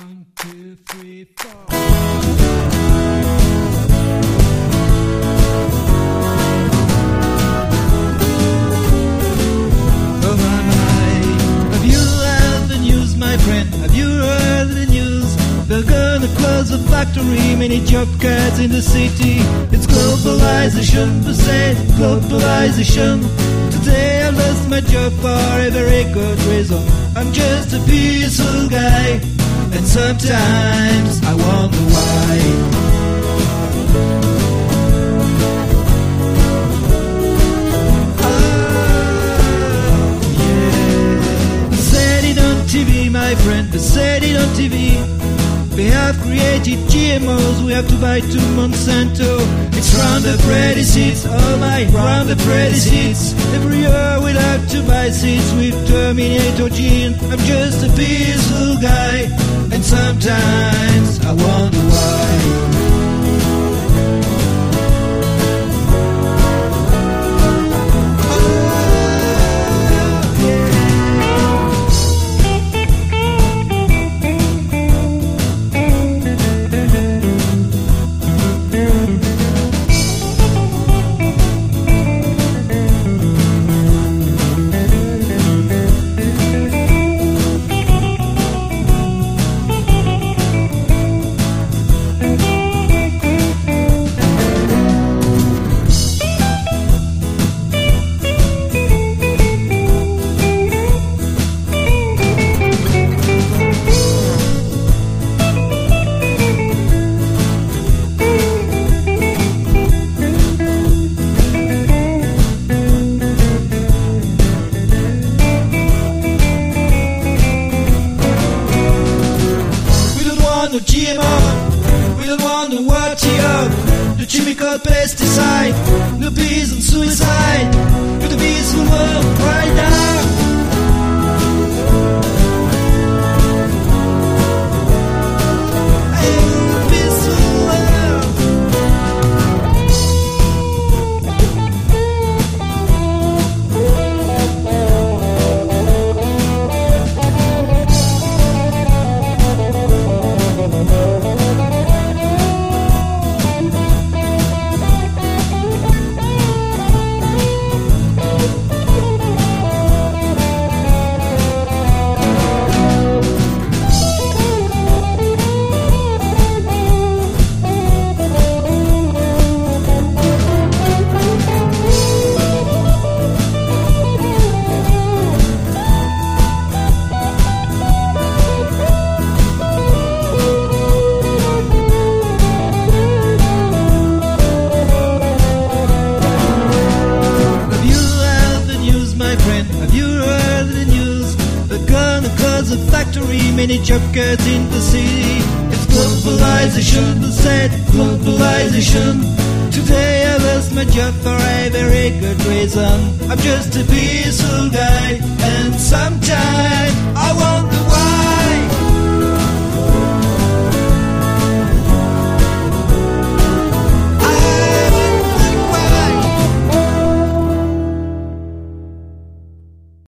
One, two, three. Oh my my, have you heard the news, my friend? Have you heard the news? They're gonna close the factory, many job cuts in the city. It's globalization, they say globalization. Today I lost my job for a very good reason. I'm just a peaceful guy, and sometimes I wonder why. Ah, they said it on TV, my friend. They said it on TV. They have created GMOs. We have to buy two Monsanto. It's Roundup Ready seeds. Oh my, Roundup Ready seeds. Every year we'll have to buy seeds with Terminator gene. I'm just a peaceful guy, and sometimes I wonder why. No GMO. We don't want no WTO. The chemical pesticide. No peace and suicide. With a peaceful world right now. A factory, many job in the city. It's globalization, they said globalization. Today I lost my job for a very good reason. I'm just a peaceful guy, and sometimes